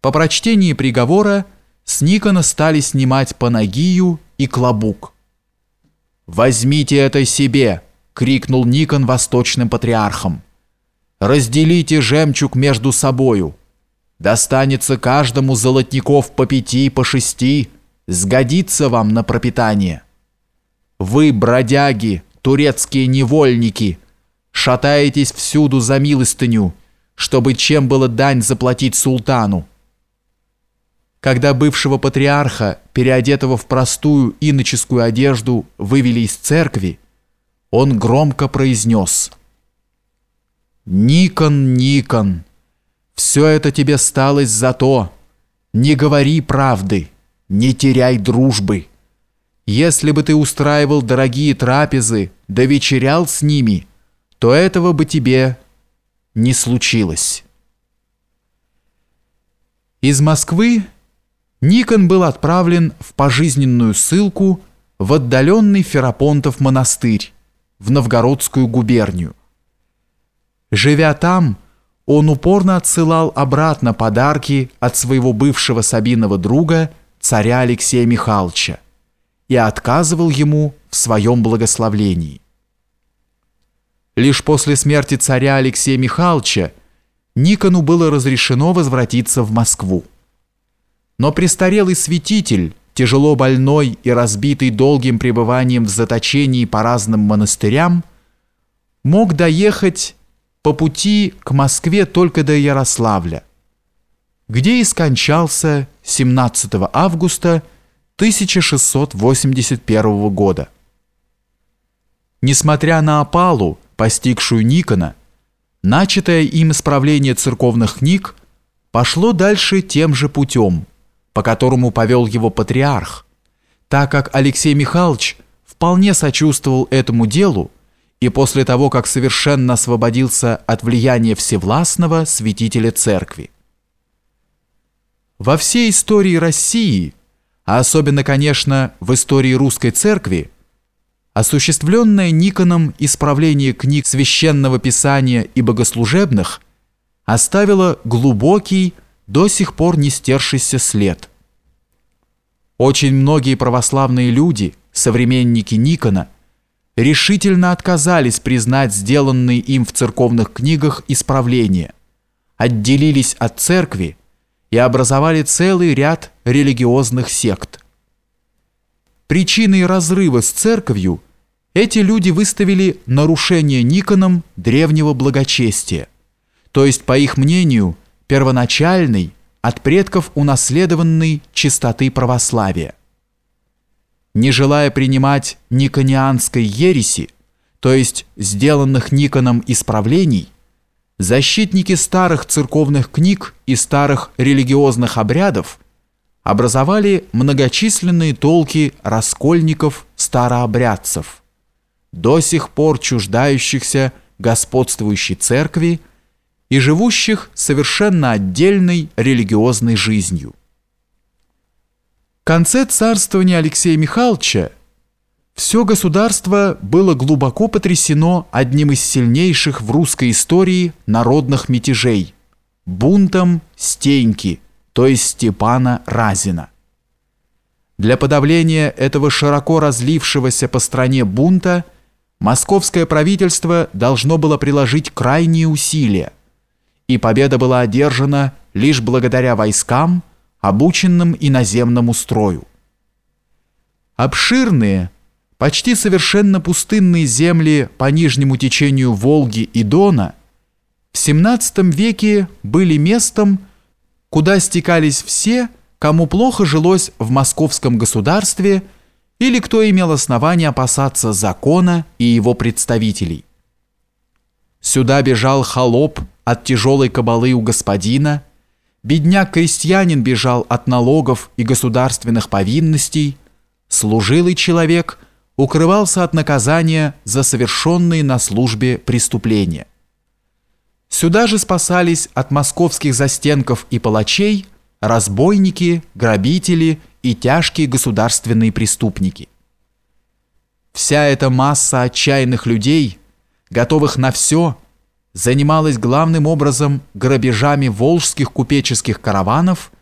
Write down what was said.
По прочтении приговора с Никона стали снимать панагию и клобук. «Возьмите это себе!» — крикнул Никон восточным патриархам. «Разделите жемчуг между собою. Достанется каждому золотников по пяти, по шести, сгодится вам на пропитание. Вы, бродяги, турецкие невольники, шатаетесь всюду за милостыню, чтобы чем было дань заплатить султану. Когда бывшего патриарха, переодетого в простую иноческую одежду, вывели из церкви, он громко произнес «Никон, Никон, все это тебе сталось за то, не говори правды, не теряй дружбы. Если бы ты устраивал дорогие трапезы, да вечерял с ними, то этого бы тебе не случилось». Из Москвы Никон был отправлен в пожизненную ссылку в отдаленный Ферапонтов монастырь, в Новгородскую губернию. Живя там, он упорно отсылал обратно подарки от своего бывшего Сабиного друга, царя Алексея Михайловича, и отказывал ему в своем благословлении. Лишь после смерти царя Алексея Михайловича Никону было разрешено возвратиться в Москву. Но престарелый святитель, тяжело больной и разбитый долгим пребыванием в заточении по разным монастырям, мог доехать по пути к Москве только до Ярославля, где и скончался 17 августа 1681 года. Несмотря на опалу, постигшую Никона, начатое им исправление церковных книг пошло дальше тем же путем – по которому повел его патриарх, так как Алексей Михайлович вполне сочувствовал этому делу и после того, как совершенно освободился от влияния всевластного святителя церкви. Во всей истории России, а особенно, конечно, в истории русской церкви, осуществленное Никоном исправление книг священного писания и богослужебных оставило глубокий, до сих пор не стершийся след. Очень многие православные люди, современники Никона, решительно отказались признать сделанные им в церковных книгах исправления, отделились от церкви и образовали целый ряд религиозных сект. Причиной разрыва с церковью эти люди выставили нарушение Никоном древнего благочестия, то есть, по их мнению, первоначальной, от предков унаследованной чистоты православия. Не желая принимать никонианской ереси, то есть сделанных Никоном исправлений, защитники старых церковных книг и старых религиозных обрядов образовали многочисленные толки раскольников-старообрядцев, до сих пор чуждающихся господствующей церкви и живущих совершенно отдельной религиозной жизнью. В конце царствования Алексея Михайловича все государство было глубоко потрясено одним из сильнейших в русской истории народных мятежей – бунтом Стеньки, то есть Степана Разина. Для подавления этого широко разлившегося по стране бунта московское правительство должно было приложить крайние усилия – и победа была одержана лишь благодаря войскам, обученным иноземному строю. Обширные, почти совершенно пустынные земли по нижнему течению Волги и Дона в XVII веке были местом, куда стекались все, кому плохо жилось в московском государстве или кто имел основания опасаться закона и его представителей. Сюда бежал холоп от тяжелой кабалы у господина, бедняк-крестьянин бежал от налогов и государственных повинностей, служилый человек укрывался от наказания за совершенные на службе преступления. Сюда же спасались от московских застенков и палачей разбойники, грабители и тяжкие государственные преступники. Вся эта масса отчаянных людей, готовых на все – занималась главным образом грабежами волжских купеческих караванов